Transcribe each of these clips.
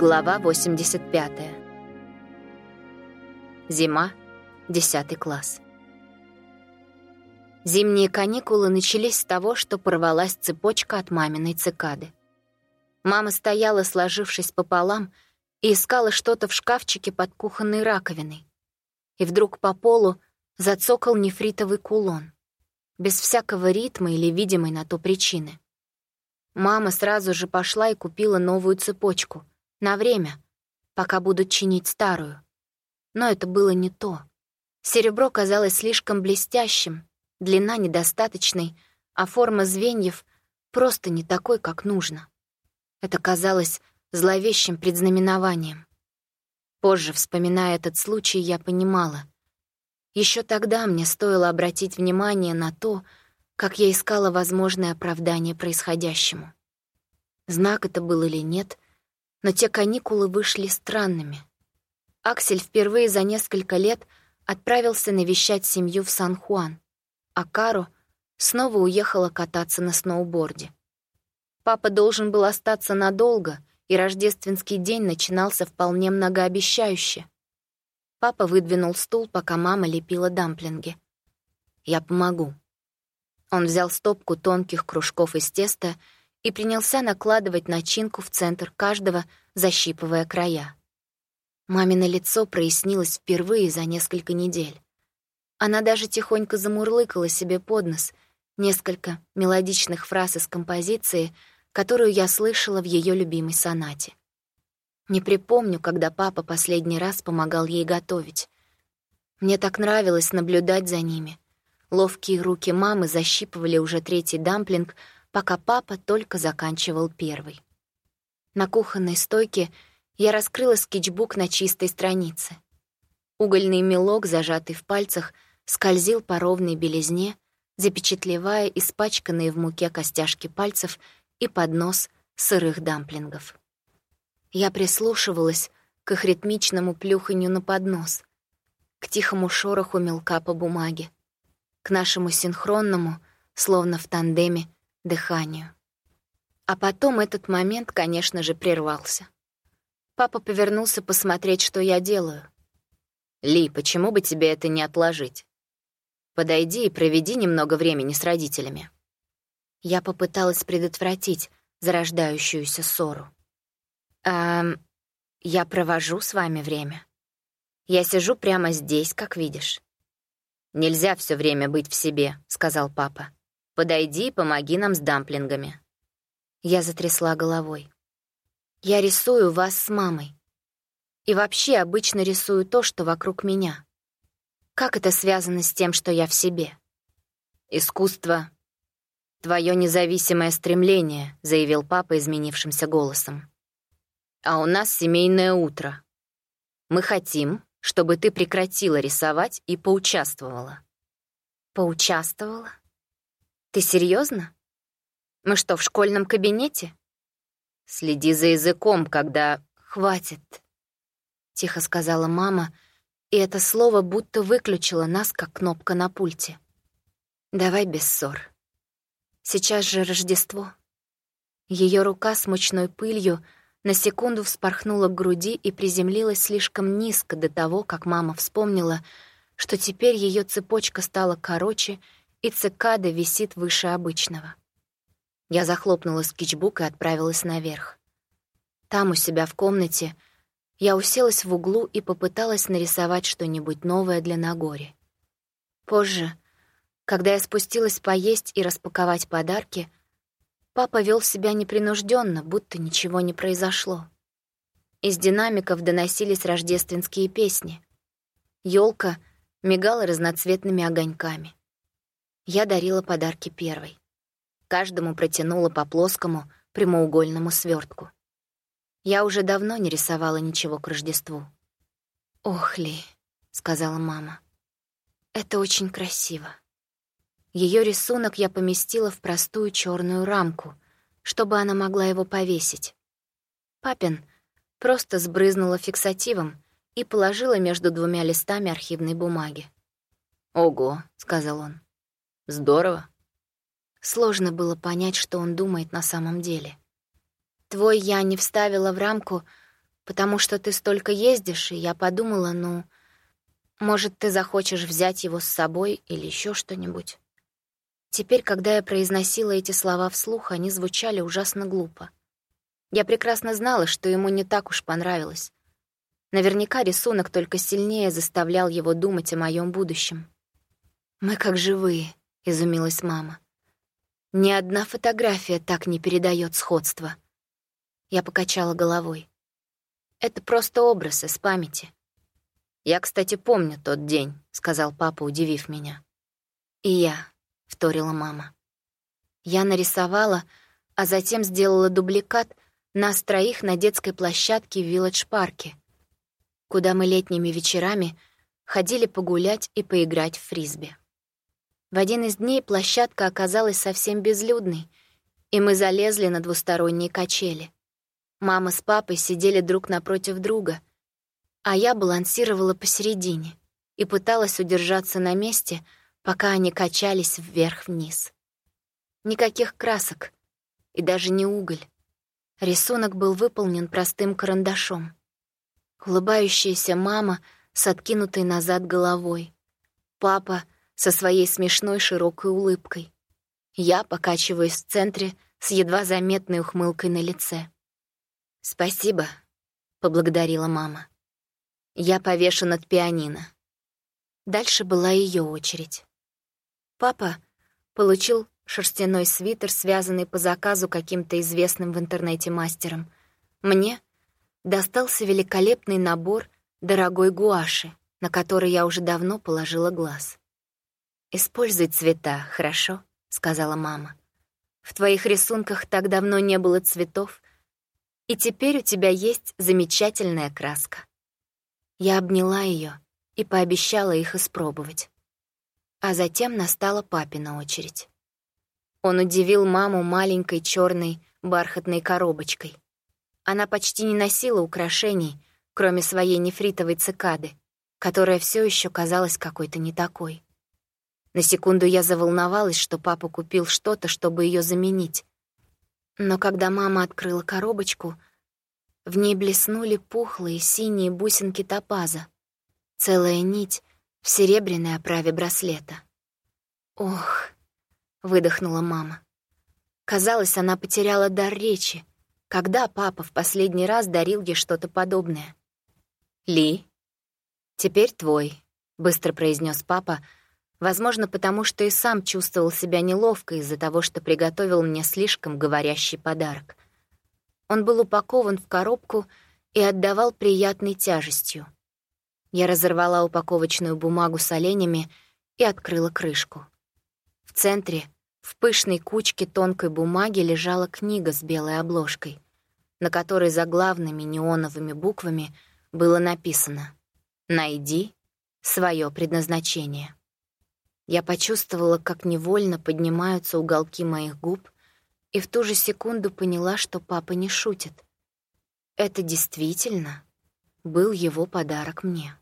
Глава 85. Зима, 10 класс. Зимние каникулы начались с того, что порвалась цепочка от маминой цикады. Мама стояла, сложившись пополам, и искала что-то в шкафчике под кухонной раковиной. И вдруг по полу зацокал нефритовый кулон, без всякого ритма или видимой на то причины. Мама сразу же пошла и купила новую цепочку — на время, пока будут чинить старую. Но это было не то. Серебро казалось слишком блестящим, длина недостаточной, а форма звеньев просто не такой, как нужно. Это казалось зловещим предзнаменованием. Позже, вспоминая этот случай, я понимала. Еще тогда мне стоило обратить внимание на то, как я искала возможное оправдание происходящему. Знак это был или нет — но те каникулы вышли странными. Аксель впервые за несколько лет отправился навещать семью в Сан-Хуан, а Каро снова уехала кататься на сноуборде. Папа должен был остаться надолго, и рождественский день начинался вполне многообещающе. Папа выдвинул стул, пока мама лепила дамплинги. «Я помогу». Он взял стопку тонких кружков из теста и принялся накладывать начинку в центр каждого, защипывая края. Мамино лицо прояснилось впервые за несколько недель. Она даже тихонько замурлыкала себе под нос несколько мелодичных фраз из композиции, которую я слышала в ее любимой сонате. Не припомню, когда папа последний раз помогал ей готовить. Мне так нравилось наблюдать за ними. Ловкие руки мамы защипывали уже третий дамплинг — пока папа только заканчивал первый. На кухонной стойке я раскрыла скетчбук на чистой странице. Угольный мелок, зажатый в пальцах, скользил по ровной белизне, запечатлевая испачканные в муке костяшки пальцев и поднос сырых дамплингов. Я прислушивалась к их ритмичному плюханью на поднос, к тихому шороху мелка по бумаге, к нашему синхронному, словно в тандеме, дыханию. А потом этот момент, конечно же, прервался. Папа повернулся посмотреть, что я делаю. «Ли, почему бы тебе это не отложить? Подойди и проведи немного времени с родителями». Я попыталась предотвратить зарождающуюся ссору. «Эм, я провожу с вами время. Я сижу прямо здесь, как видишь». «Нельзя все время быть в себе», — сказал папа. Подойди и помоги нам с дамплингами». Я затрясла головой. «Я рисую вас с мамой. И вообще обычно рисую то, что вокруг меня. Как это связано с тем, что я в себе?» «Искусство — твое независимое стремление», — заявил папа изменившимся голосом. «А у нас семейное утро. Мы хотим, чтобы ты прекратила рисовать и поучаствовала». «Поучаствовала?» Ты серьезно? Мы что, в школьном кабинете? Следи за языком, когда... Хватит, — тихо сказала мама, и это слово будто выключило нас, как кнопка на пульте. Давай без ссор. Сейчас же Рождество. Ее рука с мучной пылью на секунду вспорхнула к груди и приземлилась слишком низко до того, как мама вспомнила, что теперь ее цепочка стала короче — и цикада висит выше обычного. Я захлопнула скетчбук и отправилась наверх. Там, у себя в комнате, я уселась в углу и попыталась нарисовать что-нибудь новое для Нагори. Позже, когда я спустилась поесть и распаковать подарки, папа вел себя непринужденно, будто ничего не произошло. Из динамиков доносились рождественские песни. Ёлка мигала разноцветными огоньками. Я дарила подарки первой. Каждому протянула по плоскому прямоугольному свертку. Я уже давно не рисовала ничего к Рождеству. «Ох, Ли», — сказала мама, — «это очень красиво». Ее рисунок я поместила в простую черную рамку, чтобы она могла его повесить. Папин просто сбрызнула фиксативом и положила между двумя листами архивной бумаги. «Ого», — сказал он, Здорово. Сложно было понять, что он думает на самом деле. Твой я не вставила в рамку, потому что ты столько ездишь, и я подумала, ну, может, ты захочешь взять его с собой или еще что-нибудь. Теперь, когда я произносила эти слова вслух, они звучали ужасно глупо. Я прекрасно знала, что ему не так уж понравилось. Наверняка рисунок только сильнее заставлял его думать о моем будущем. «Мы как живые», — изумилась мама. «Ни одна фотография так не передает сходства». Я покачала головой. «Это просто образ из памяти». «Я, кстати, помню тот день», — сказал папа, удивив меня. «И я», — вторила мама. Я нарисовала, а затем сделала дубликат нас троих на детской площадке в Вилледж-парке, куда мы летними вечерами ходили погулять и поиграть в фрисби. В один из дней площадка оказалась совсем безлюдной, и мы залезли на двусторонние качели. Мама с папой сидели друг напротив друга, а я балансировала посередине и пыталась удержаться на месте, пока они качались вверх-вниз. Никаких красок и даже не уголь. Рисунок был выполнен простым карандашом. Улыбающаяся мама с откинутой назад головой. Папа со своей смешной широкой улыбкой. Я покачиваюсь в центре с едва заметной ухмылкой на лице. «Спасибо», — поблагодарила мама. Я повешу над пианино. Дальше была ее очередь. Папа получил шерстяной свитер, связанный по заказу каким-то известным в интернете мастером. Мне достался великолепный набор дорогой гуаши, на который я уже давно положила глаз. «Используй цвета, хорошо?» — сказала мама. «В твоих рисунках так давно не было цветов, и теперь у тебя есть замечательная краска». Я обняла ее и пообещала их испробовать. А затем настала папина очередь. Он удивил маму маленькой черной бархатной коробочкой. Она почти не носила украшений, кроме своей нефритовой цикады, которая все еще казалась какой-то не такой. На секунду я заволновалась, что папа купил что-то, чтобы ее заменить. Но когда мама открыла коробочку, в ней блеснули пухлые синие бусинки топаза, целая нить в серебряной оправе браслета. «Ох!» — выдохнула мама. Казалось, она потеряла дар речи, когда папа в последний раз дарил ей что-то подобное. «Ли, теперь твой», — быстро произнес папа, возможно, потому что и сам чувствовал себя неловко из-за того, что приготовил мне слишком говорящий подарок. Он был упакован в коробку и отдавал приятной тяжестью. Я разорвала упаковочную бумагу с оленями и открыла крышку. В центре, в пышной кучке тонкой бумаги, лежала книга с белой обложкой, на которой заглавными неоновыми буквами было написано «Найди свое предназначение». Я почувствовала, как невольно поднимаются уголки моих губ, и в ту же секунду поняла, что папа не шутит. Это действительно был его подарок мне.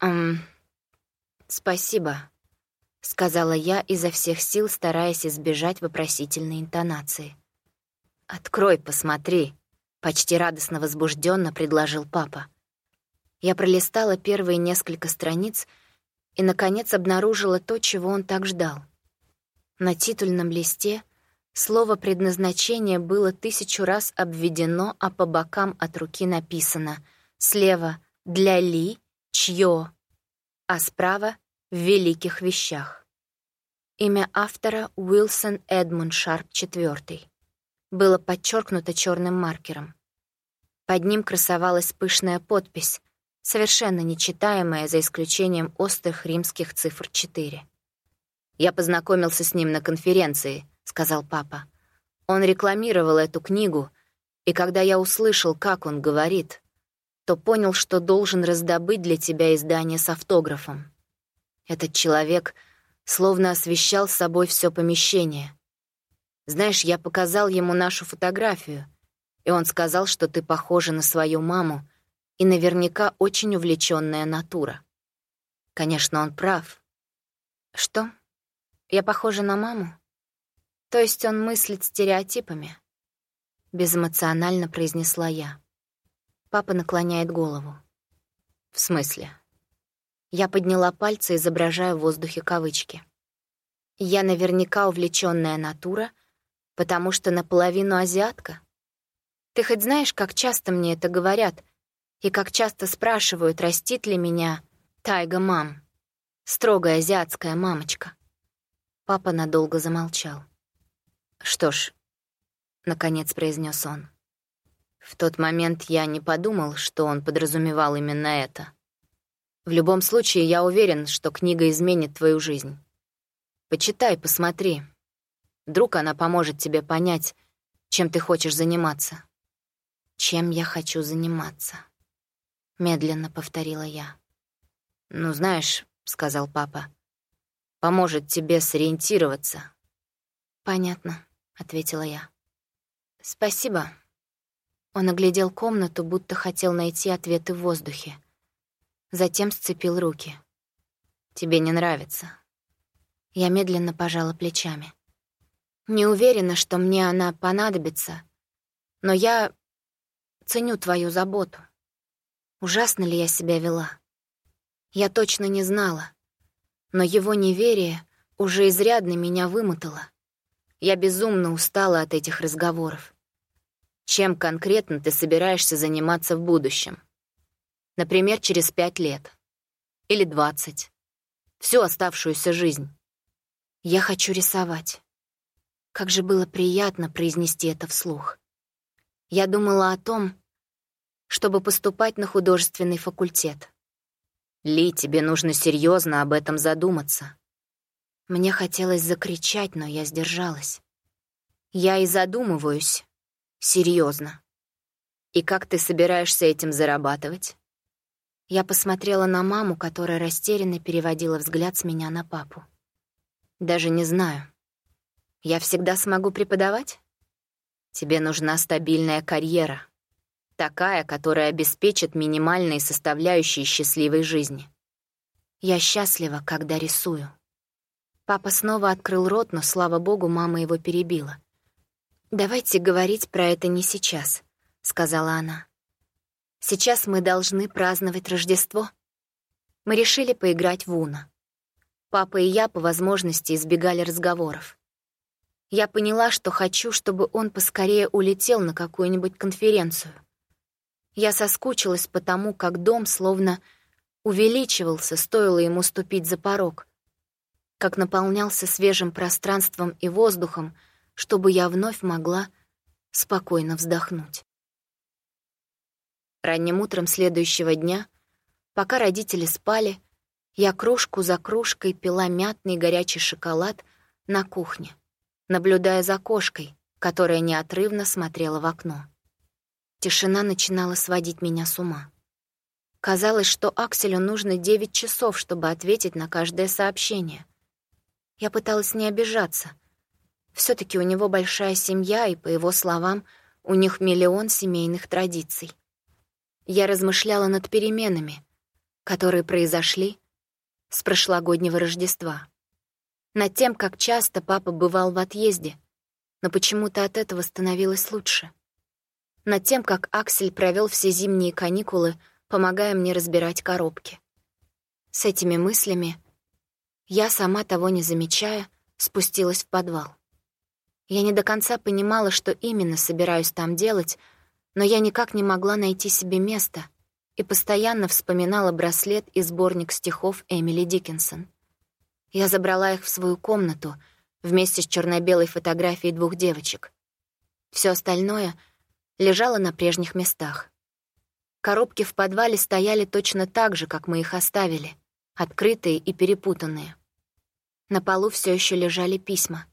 «Эм, спасибо», — сказала я изо всех сил, стараясь избежать вопросительной интонации. «Открой, посмотри», — почти радостно возбужденно предложил папа. Я пролистала первые несколько страниц и, наконец, обнаружила то, чего он так ждал. На титульном листе слово «предназначение» было тысячу раз обведено, а по бокам от руки написано слева «для Ли», «чьё», а справа в великих вещах. Имя автора Уилсон Эдмунд Шарп IV было подчеркнуто черным маркером. Под ним красовалась пышная подпись, совершенно нечитаемая за исключением острых римских цифр 4. «Я познакомился с ним на конференции», — сказал папа. Он рекламировал эту книгу, и когда я услышал, как он говорит, то понял, что должен раздобыть для тебя издание с автографом. Этот человек словно освещал собой все помещение. Знаешь, я показал ему нашу фотографию, и он сказал, что ты похожа на свою маму и наверняка очень увлеченная натура. Конечно, он прав. Что? Я похожа на маму? То есть он мыслит стереотипами? Безэмоционально произнесла я. Папа наклоняет голову. «В смысле?» Я подняла пальцы, изображая в воздухе кавычки. «Я наверняка увлечённая натура, потому что наполовину азиатка. Ты хоть знаешь, как часто мне это говорят, и как часто спрашивают, растит ли меня тайга-мам, строгая азиатская мамочка?» Папа надолго замолчал. «Что ж», — наконец произнес он, — «в тот момент я не подумал, что он подразумевал именно это. В любом случае, я уверен, что книга изменит твою жизнь. Почитай, посмотри. Вдруг она поможет тебе понять, чем ты хочешь заниматься. Чем я хочу заниматься? Медленно повторила я. Ну, знаешь, сказал папа, поможет тебе сориентироваться. Понятно, ответила я. Спасибо. Он оглядел комнату, будто хотел найти ответы в воздухе. Затем сцепил руки. «Тебе не нравится?» Я медленно пожала плечами. «Не уверена, что мне она понадобится, но я ценю твою заботу. Ужасно ли я себя вела? Я точно не знала, но его неверие уже изрядно меня вымотало. Я безумно устала от этих разговоров. Чем конкретно ты собираешься заниматься в будущем? Например, через пять лет. Или двадцать. Всю оставшуюся жизнь. Я хочу рисовать. Как же было приятно произнести это вслух. Я думала о том, чтобы поступать на художественный факультет. Ли, тебе нужно серьезно об этом задуматься. Мне хотелось закричать, но я сдержалась. Я и задумываюсь. серьезно. И как ты собираешься этим зарабатывать? Я посмотрела на маму, которая растерянно переводила взгляд с меня на папу. «Даже не знаю. Я всегда смогу преподавать? Тебе нужна стабильная карьера. Такая, которая обеспечит минимальные составляющие счастливой жизни. Я счастлива, когда рисую». Папа снова открыл рот, но, слава богу, мама его перебила. «Давайте говорить про это не сейчас», — сказала она. Сейчас мы должны праздновать Рождество. Мы решили поиграть в Уна. Папа и я по возможности избегали разговоров. Я поняла, что хочу, чтобы он поскорее улетел на какую-нибудь конференцию. Я соскучилась по тому, как дом словно увеличивался, стоило ему ступить за порог, как наполнялся свежим пространством и воздухом, чтобы я вновь могла спокойно вздохнуть. Ранним утром следующего дня, пока родители спали, я кружку за кружкой пила мятный горячий шоколад на кухне, наблюдая за кошкой, которая неотрывно смотрела в окно. Тишина начинала сводить меня с ума. Казалось, что Акселю нужно 9 часов, чтобы ответить на каждое сообщение. Я пыталась не обижаться. все таки у него большая семья, и, по его словам, у них миллион семейных традиций я размышляла над переменами, которые произошли с прошлогоднего Рождества. Над тем, как часто папа бывал в отъезде, но почему-то от этого становилось лучше. Над тем, как Аксель провел все зимние каникулы, помогая мне разбирать коробки. С этими мыслями я, сама того не замечая, спустилась в подвал. Я не до конца понимала, что именно собираюсь там делать, но я никак не могла найти себе места и постоянно вспоминала браслет и сборник стихов Эмили Диккенсон. Я забрала их в свою комнату вместе с черно-белой фотографией двух девочек. Все остальное лежало на прежних местах. Коробки в подвале стояли точно так же, как мы их оставили, открытые и перепутанные. На полу все еще лежали письма.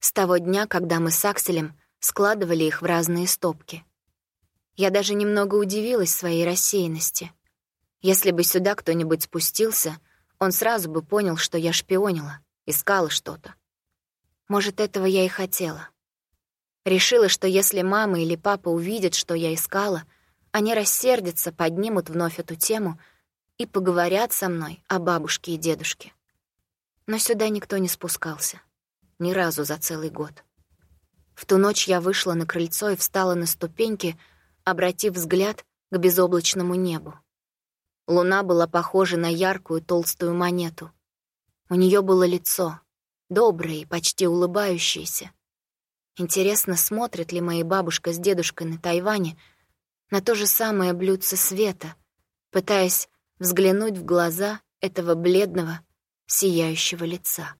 С того дня, когда мы с Акселем складывали их в разные стопки. Я даже немного удивилась своей рассеянности. Если бы сюда кто-нибудь спустился, он сразу бы понял, что я шпионила, искала что-то. Может, этого я и хотела. Решила, что если мама или папа увидят, что я искала, они рассердятся, поднимут вновь эту тему и поговорят со мной о бабушке и дедушке. Но сюда никто не спускался. Ни разу за целый год. В ту ночь я вышла на крыльцо и встала на ступеньки, обратив взгляд к безоблачному небу. Луна была похожа на яркую толстую монету. У нее было лицо, доброе и почти улыбающееся. Интересно, смотрят ли мои бабушка с дедушкой на Тайване на то же самое блюдце света, пытаясь взглянуть в глаза этого бледного, сияющего лица.